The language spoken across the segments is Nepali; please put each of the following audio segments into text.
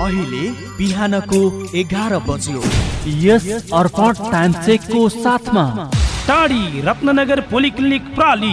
अहिले बिहानको एघार बज्यो। यस अर्पण टाइम चेकको साथमा। टाढी रत्नगर पोलिक्लिनिक प्राली।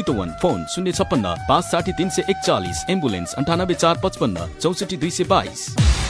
चितवन फोन शून्य छप्पन्न पाँच साठी तिन सय एकचालिस एम्बुलेन्स अन्ठानब्बे चार पचपन्न चौसठी दुई सय बाइस।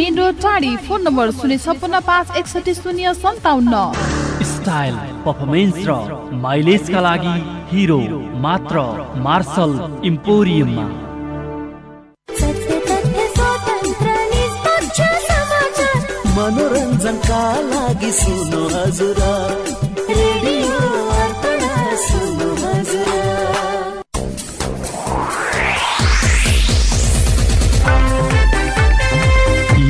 मेन रोड टाढी फोन नम्बर शून्य छप्पन्न पाँच एकसठी शून्य सन्ताउन्न। स्टाइल पर्फर्मेन्स र माइलेजका लागि हिरो मात्र मार्शल इम्पोरियममा मनोरञ्जनका लागि सुन्नु हजुर।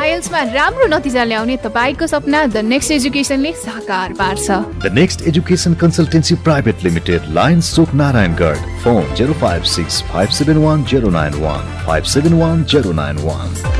आइएल्समा राम्रो नतिजा ल्याउने तपाईँको सपना द नेक्स्ट एजुकेसनले साकार पार्छ। The next education consultancy private limited lions Chowk Narayangarh phone 0565710915710915710915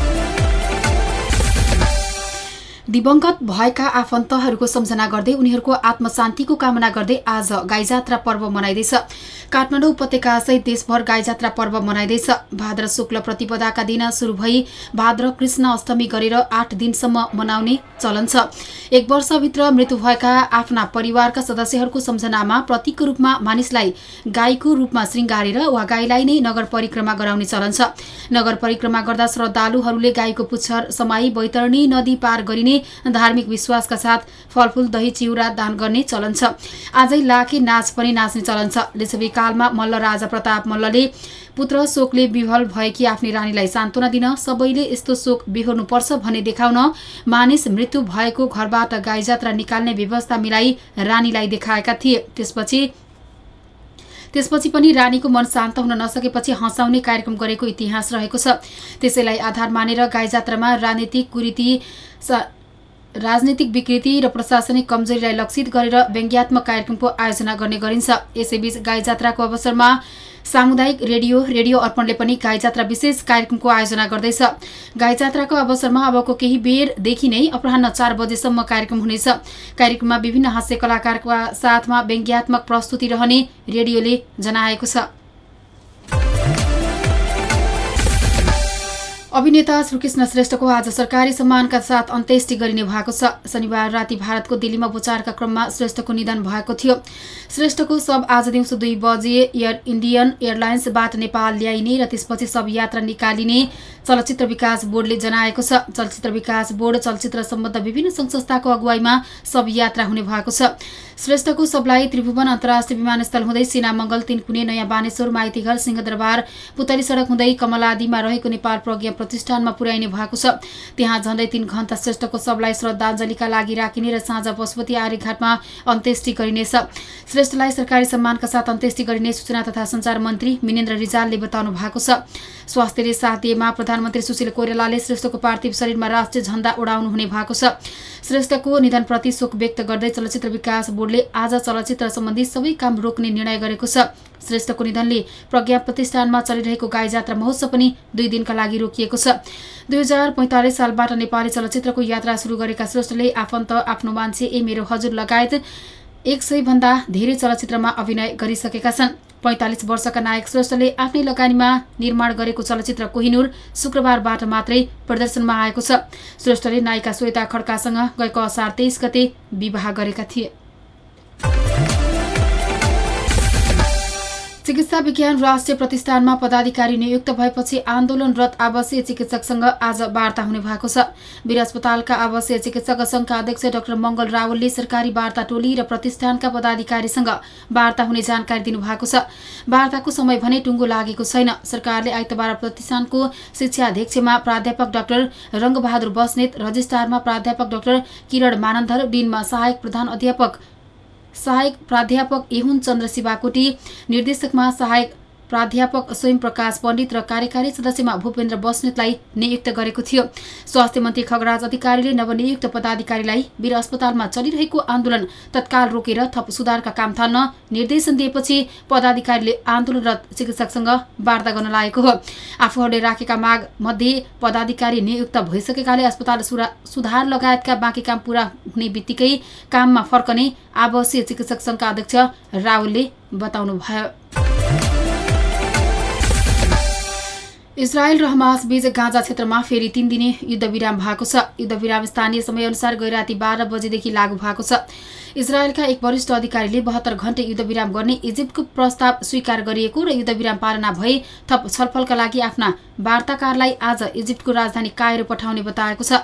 दिवंगत भएका आफन्तहरूको सम्झना गर्दै उनीहरूको आत्मशान्तिको कामना गर्दै आज गाईजात्रा पर्व मनाइँदैछ। काठमाडौँ उपत्यका सहित देशभर गाईजात्रा पर्व मनाइँदैछ। भाद्र शुक्ल प्रतिपदाका दिन सुरु भई भाद्र कृष्ण अष्टमी गरेर आठ दिनसम्म मनाउने चलन छ। एक वर्षभित्र मृत्यु भएका आफ्ना परिवारका सदस्यहरूको सम्झनामा प्रतीकको रूपमा मानिसलाई गाईको रूपमा श्रृङ्गारेर वा गाईलाई नै नगर परिक्रमा गराउने चलन छ। नगर परिक्रमा गर्दा श्रद्धालुहरूले गाईको पुच्छर समाई बैतरणी नदी पार गरिने धार्मिक विश्वासका साथ फलफूल दही चिउरा दान गर्ने चलन छ। आजै लाखे नाच पनि नाच्ने चलन छ। लिच्छवी कालमा मल्ल राजा प्रताप मल्लले पुत्र शोकले विभल भएकी आफ्नी रानीलाई सान्त्वना दिन सबैले यस्तो शोक बिहोर्नुपर्छ भन्ने देखाउन मानिस मृत्यु भएको घरबाट गाईजात्रा निकाल्ने व्यवस्था मिलाई रानीलाई देखाएका थिए। त्यसपछि त्यसपछि पनि रानीको मन शान्त हुन नसकेपछि हँसाउने कार्यक्रम गरेको इतिहास रहेको छ। त्यसैलाई आधार मानेर गाईजात्रामा राजनीतिक कुरीति राजनीतिक विकृति र प्रशासनिक कमजोरीलाई लक्षित गरेर व्यङ्ग्यात्मक कार्यक्रमको आयोजना गर्ने गरिन्छ। यसैबीच गाईजात्राको अवसरमा सामुदायिक रेडियो रेडियो अर्पणले पनि गाईजात्रा विशेष कार्यक्रमको आयोजना गर्दैछ। गाईजात्राको अवसरमा अबको केही बेरदेखि नै अपराह चार बजेसम्म कार्यक्रम हुनेछ। कार्यक्रममा विभिन्न हास्य कलाकारका साथमा व्यङ्ग्यात्मक प्रस्तुति रहने रेडियोले जनाएको छ। अभिनेता श्रीकृष्ण श्रेष्ठको आज सरकारी सम्मानका साथ अन्त्येष्टि गरिने भएको छ। शनिबार राति भारतको दिल्लीमा उपचारका क्रममा श्रेष्ठको निधन भएको थियो। श्रेष्ठको शब आज दिउँसो दुई बजे एयर इन्डियन एयरलाइन्सबाट नेपाल ल्याइने र त्यसपछि सब यात्रा निकालिने चलचित्र विकास बोर्डले जनाएको छ। चलचित्र विकास बोर्ड चलचित्र सम्बद्ध विभिन्न संस्थाको अगुवाईमा सब यात्रा हुने भएको छ। श्रेष्ठको सबलाई त्रिभुवन अन्तर्राष्ट्रिय विमानस्थल हुँदै सिनामङ्गल तिनकुने नयाँ बानेश्वर माइतीघर सिंहदरबार पुतली सडक हुँदै कमलादीमा रहेको नेपाल प्रज्ञा प्रतिष्ठानमा पुर्याइने भएको छ। त्यहाँ झण्डै तीन घण्टा श्रेष्ठको सबलाई श्रद्धाञ्जलीका लागि राखिने र साँझ पशुपति आर्यघाटमा अन्त्येष्टि गरिनेछ। श्रेष्ठलाई सरकारी सम्मानका साथ अन्त्येष्टि गरिने सूचना तथा सञ्चार मन्त्री मिनेन्द्र रिजालले बताउनु भएको छ। स्वास्थ्यले साथ दिएमा प्रधानमन्त्री सुशील कोइरालाले श्रेष्ठको पार्थिव शरीरमा राष्ट्रिय झण्डा उडाउनु हुने भएको छ। श्रेष्ठको निधनप्रति शोक व्यक्त गर्दै चलचित्र विकास बोर्डले आज चलचित्र सम्बन्धी सबै काम रोक्ने निर्णय गरेको छ। श्रेष्ठको निधनले प्रज्ञा प्रतिष्ठानमा चलिरहेको गाई जात्रा महोत्सव पनि दुई दिनका लागि रोकिएको छ। दुई हजार पैँतालिस सालबाट नेपाली चलचित्रको यात्रा सुरु गरेका श्रेष्ठले आफन्त आफ्नो मान्छे ए मेरो हजुर लगायत एक सय भन्दा धेरै चलचित्रमा अभिनय गरिसकेका छन्। पैँतालिस वर्षका नायक श्रेष्ठले आफ्नै लगानीमा निर्माण गरेको चलचित्र कोहिनुर शुक्रबारबाट मात्रै प्रदर्शनमा आएको छ। श्रेष्ठले नायिका श्वेता खड्कासँग गएको असार तेइस गते विवाह गरेका थिए। चिकित्सा विज्ञान राष्ट्रिय प्रतिष्ठानमा पदाधिकारी नियुक्त भएपछि आन्दोलनरत आवासीय चिकित्सकसँग आज वार्ता हुने भएको छ। वीर अस्पतालका आवासीय चिकित्सक संघका अध्यक्ष डाक्टर मङ्गल रावलले सरकारी वार्ता टोली र प्रतिष्ठानका पदाधिकारीसँग वार्ता हुने जानकारी दिनुभएको छ। वार्ताको समय भने टुङ्गो लागेको छैन। सरकारले आइतबार प्रतिष्ठानको शिक्षाध्यक्षमा प्राध्यापक डाक्टर रङ्गबहादुर बस्नेत रजिस्ट्रारमा प्राध्यापक डाक्टर किरण मानन्धर डिनमा सहायक प्रधान अध्यापक सहायक प्राध्यापक एहुन चन्द्र शिवाकोटी निर्देशकमा सहायक प्राध्यापक स्वयं प्रकाश पण्डित र कार्यकारी सदस्यमा भूपेन्द्र बस्नेतलाई नियुक्त गरेको थियो। स्वास्थ्य मन्त्री खगराज अधिकारीले नवनियुक्त पदाधिकारीलाई वीर अस्पतालमा चलिरहेको आन्दोलन तत्काल रोकेर थप सुधारका काम थाल्न निर्देशन दिएपछि पदाधिकारीले आन्दोलनरत चिकित्सकसँग वार्ता गर्न लागेको हो। आफूहरूले राखेका माग मध्ये पदाधिकारी नियुक्त भइसकेकाले अस्पताल सुधार लगायतका बाँकी काम पूरा हुने काममा फर्कने आवासीय चिकित्सक संघका अध्यक्ष रावलले बताउनुभयो। इजरायल र हमास बीच गाँजा क्षेत्रमा फेरि तीन दिने युद्धविराम भएको छ। युद्धविराम स्थानीय समयअनुसार गैराती बाह्र बजेदेखि लागू भएको छ। इजरायलका एक वरिष्ठ अधिकारीले बहत्तर घण्टे युद्धविराम गर्ने इजिप्टको प्रस्ताव स्वीकार गरिएको र युद्धविराम पालना भए थप छलफलका लागि आफ्ना वार्ताकारलाई आज इजिप्टको राजधानी कायरो पठाउने बताएको छ।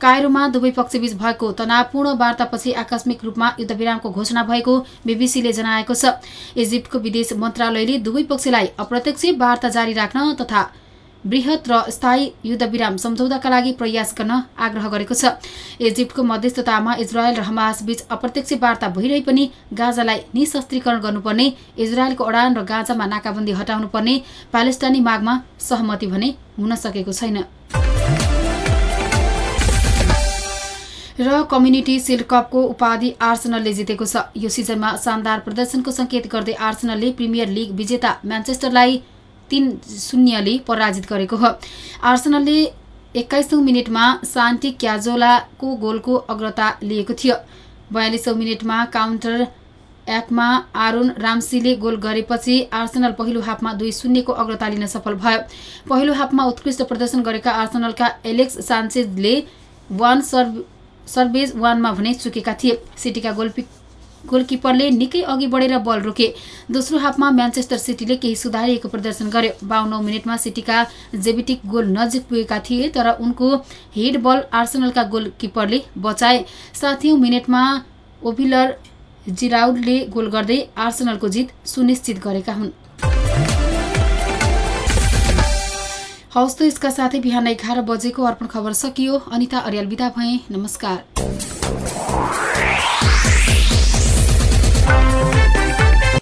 कायरोमा दुवै पक्षबीच भएको तनावपूर्ण वार्तापछि आकस्मिक रूपमा युद्धविरामको घोषणा भएको बीबीसीले जनाएको छ। इजिप्टको विदेश मन्त्रालयले दुवै पक्षलाई अप्रत्यक्ष वार्ता जारी राख्न तथा वृहत र स्थायी युद्धविराम सम्झौताका लागि प्रयास गर्न आग्रह गरेको छ। इजिप्टको मध्यस्थतामा इजरायल र हमास बीच अप्रत्यक्ष वार्ता भइरहे पनि गाजालाई निशस्त्रीकरण गर्नुपर्ने इजरायलको अडान र गाजामा नाकाबन्दी हटाउनु पर्ने प्यालेस्टाइनी मागमा सहमति भने हुन सकेको छैन। र कम्युनिटी सिल्ड कपको उपाधि आर्सनलले जितेको छ। यो सिजनमा शानदार प्रदर्शनको संकेत गर्दै आर्सनलले प्रिमियर लिग विजेता म्यान्चेस्टरलाई तीन शून्यले पराजित गरेको हो। आर्सनलले एक्काइसौँ मिनटमा सान्टी क्याजोलाको गोलको अग्रता लिएको थियो। बयालिसौँ मिनटमा काउन्टर एक्टमा आरोन रामसीले गोल गरेपछि आर्सनल पहिलो हाफमा दुई शून्यको अग्रता लिन सफल भयो। पहिलो हाफमा उत्कृष्ट प्रदर्शन गरेका आर्सनलका एलेक्स सान्चेजले वान सर्भ सर्भेज वानमा भने चुकेका थिए। सिटीका गोलपिक गोलकिपरले निकै अघि बढेर बल रोके। दोस्रो हाफमा म्यान्चेस्टर सिटीले केही सुधारिएको प्रदर्शन गर्यो। बाहन्न मिनटमा सिटीका जेबिटिक गोल नजिक पुगेका थिए तर उनको हेड बल आर्सनलका गोलकिपरले बचाए। साथी मिनटमा ओभिलर जिराउडले गोल गर्दै आर्सनलको जित सुनिश्चित गरेका हुन्। हौस् त यसका साथै बिहान एघार बजेको अर्पण खबर सकियो। अनिता अर्याल विदा भए। नमस्कार।